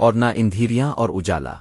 اور نہ اندھیریاں اور اجالا۔